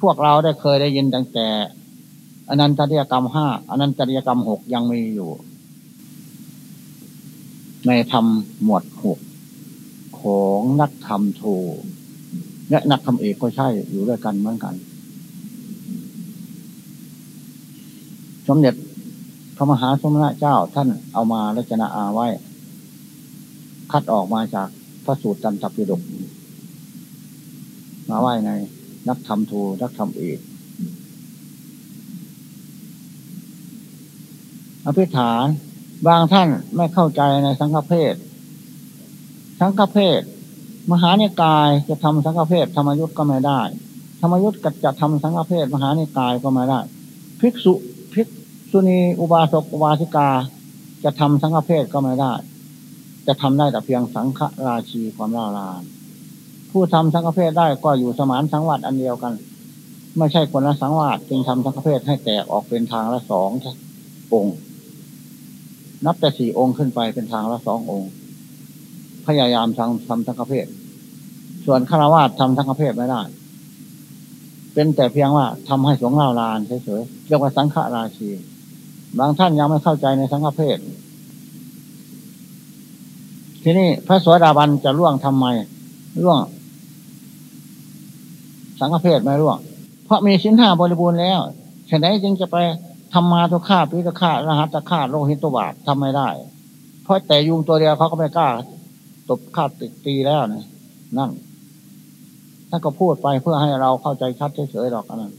พวกเราได้เคยได้ยินตั้งแต่อนันตริยกรรมห้าอนันตริยกรรมหกยังมีอยู่ ในธรรมหมวดหกของนักธรรมโทและนักธรรมเอกก็ใช่อยู่ด้วยกันเหมือนกัน สมเด็จพระมหาสมณะเจ้าท่านเอามาลัจนาอาไว้ คัดออกมาจากพระสูตรจันทปิฎกมาไว้ใน นักธรรมโทนักธรรมเอกอภิฐานบางท่านไม่เข้าใจในสังฆเพศ สังฆเพศ มหานิกายจะทำสังฆเพศธรรมยุทธ์ก็ไม่ได้ ธรรมยุทธ์ก็จะทำสังฆเพศ มหานิกายก็ไม่ได้ ภิกษุภิกษุณีอุบาสกอุบาสิกา จะทำสังฆเพศก็ไม่ได้ จะทำได้แต่เพียงสังฆราชีความล่าลาน ผู้ทำสังฆเพศได้ก็อยู่สมานสังวัตอันเดียวกัน ไม่ใช่คนละสังวาสจึงทำสังฆเพศให้แตกออกเป็นทางละสององค์ นับแต่สี่องค์ขึ้นไปเป็นทางละสององค์ พยายามทำทำสังฆเพศส่วนฆราวาสทำสังฆเพศไม่ได้ เป็นแต่เพียงว่าทำให้สงเล่าลานเฉยๆเรียกว่าสังฆราชีบางท่านยังไม่เข้าใจในสังฆเพศทีนี้พระสวสดาบันจะล่วงทำไมล่วง สังฆเพศไม่ร่วง เพราะมีสินห้าบริบูรณ์แล้วฉะนั้นจึงจะไปทำมาทุกข้าพิทุฆ่ารหัสข้าโลหิตตัวบาททำไม่ได้ เพราะแต่ยุงตัวเดียวเขาก็ไม่กล้า ตบฆ่าติดตีแล้วนะนั่นท่านก็พูดไปเพื่อให้เราเข้าใจชัดเฉยๆหรอกนั้น